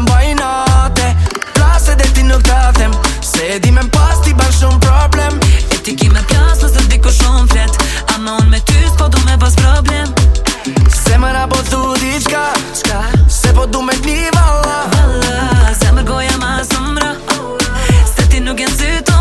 me mbaj nate Plase dhe ti nuk të them Se di me mpas ti ban shumë problem E ti ki me plas nëse di ku shumë flet A me unë me ty s'po du me pas problem Se më po thu di qka Se po du me t'ni valla Se më goja ma sëmra Se ti nuk jenë sytë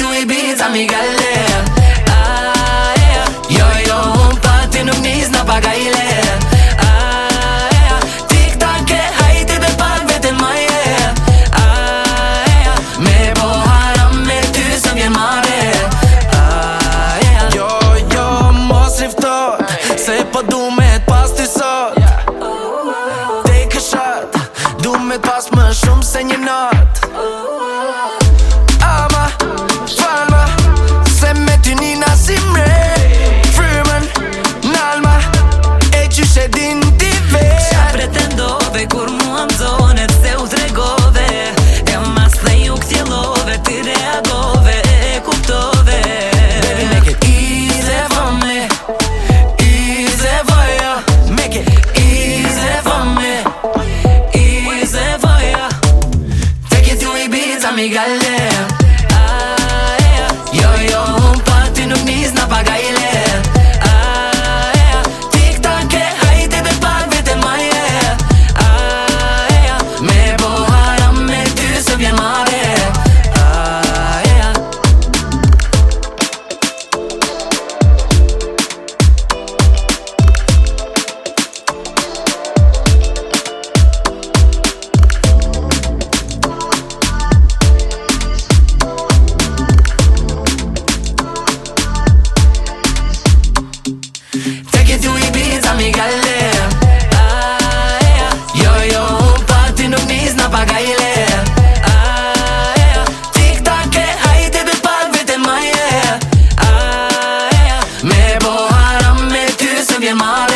Tu i bitë, sa mi gale A-e-a ah, Jo-jo, unë pati në mnisë, në paka i le A-e-a ah, Tik-tank e hajti dhe pak vetën maje a ah, Me po haram me ty së vjen ma rret A-e-a Jo-jo, mos niftot Se po du me t'pas t'i sot Te këshat Du me t'pas më shumë se një nart amigable problema